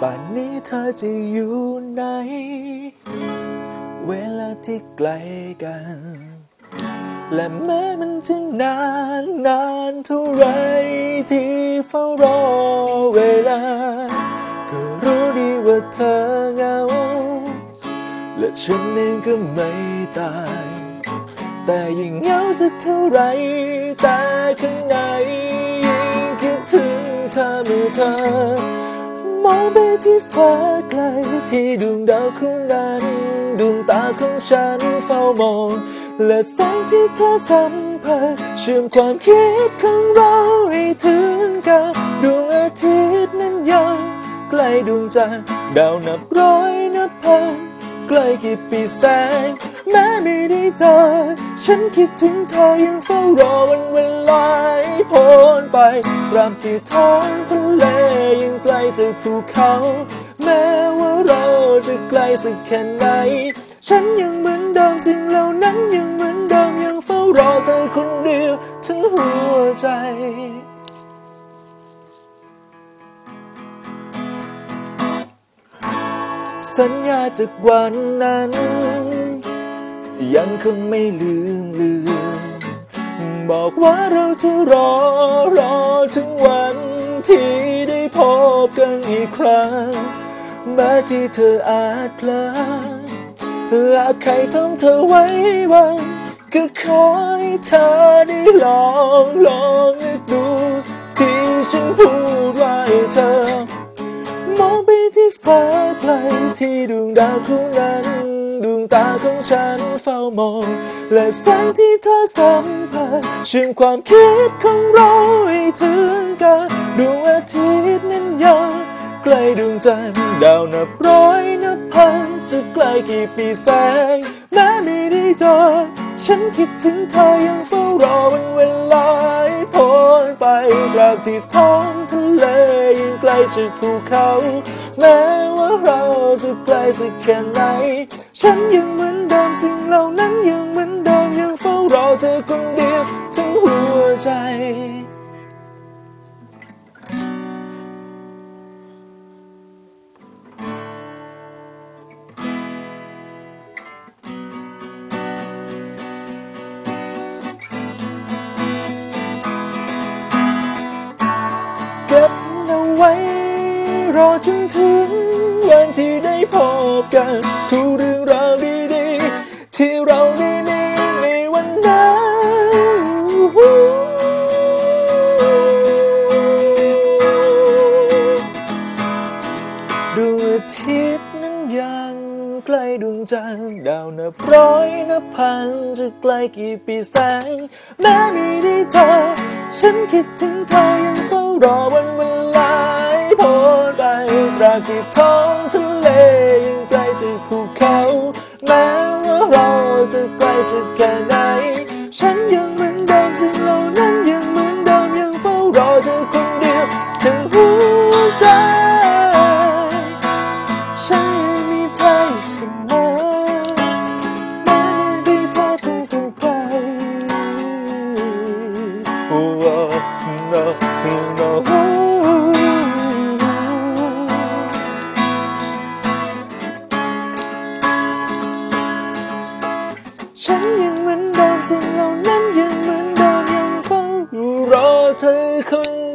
ป่านนี้เธอจะอยู่ไหน เวลาที่ไกลกัน และแม้มันจะนานนานเท่าไรที่เฝ้ารอเวลา ก็รู้ดีว่าเธอเหงา และฉันเองก็ไม่ตาย แต่ยิ่งเหงาสักเท่าไรแต่ข้างในยิ่งคิดถึงเธอเมื่อเธอ มองไปที่ฟ้าไกล ที่ดวงดาวคู่นั้นดวงตาของฉันเฝ้ามอง และแสงที่เธอสัมผัสเชื่อมความคิดของเราให้ถึงกับดวงอาทิตย์นั้นยังใกล้ดวงจันทร์ดาวนับร้อยนับพันใกล้กี่ปีแสง แม้ไม่ได้เจอ ฉันคิดถึงเธอยังเฝ้ารอวันเวลา ไปรามที่ท้องทะเลยังไกลจากภูเขา แม้ว่าเราจะไกลสักแค่ไหน ฉันยังเหมือนเดิมสิ่งเหล่านั้นยังเหมือนเดิมยังเฝ้ารอเธอคนเดียวทั้งหัวใจสัญญาจากวันนั้น ยังคงไม่ลืมลืม บอกว่าเราจะรอรอถึงวันที่ได้พบกันอีกครั้งแม้ที่เธออาจเพลอหากใครทำเธอไว้วันก็ขอให้เธอได้ลองลองนึกดู ที่ฉันพูดไว้เธอ มองไปที่ฟ้าไกลที่ดวงดาวคู่นั้น ดวงตาของฉันเฝ้ามอง และแสงที่เธอสัมผัสเชื่อมความคิดของเราให้ถึงกันดวงอาทิตย์นั้นยังใกล้ดวงจันทร์ดาวนับร้อยนับพันจะไกลกี่ปีแสงแม้ไม่ได้เจอฉันคิดถึงเธอยังเฝ้ารอวันเวลาพ้นไปตราบที่ท้องทะเลยังไกลจากภูเขา แม้ว่าเรา จะไกลสักแค่ไหน ฉันยังเหมือนเดิมสิ่งเหล่านั้นยังเหมือนเดิมยังเฝ้ารอเธอคนเดียวทั้งหัวใจเก็บเอาไว้รอจนถึงวันที่ บกันทุกเรื่องราวดีๆ ที่เราได้มีในวันนั้นดวงอาทิตย์นั้นยังใกล้ดวงจันทร์ดาวนับร้อยนับพันจะไกลกี่ปีแสงแม้ไม่ได้เจอฉันคิดถึงเธอยังเฝ้ารอวันเวลาพ้นไปตราบที่ท้องทะเลยัง จะไกลสักแค่ไหน ฉันยังเหมือนเดิมสิ่งเหล่านั้นยังเหมือนเดิมยังเฝ้ารอเธอคนเดียวเธอหัวใจฉันยังมีเธออยู่เสมอแม้ไม่ได้เธอเพิ่งเป็นใคร Oh no no no ฉันยังเหมือนเดิมสิ่งเหล่านั้นยังเหมือนเดิมยังคงรอเธอคน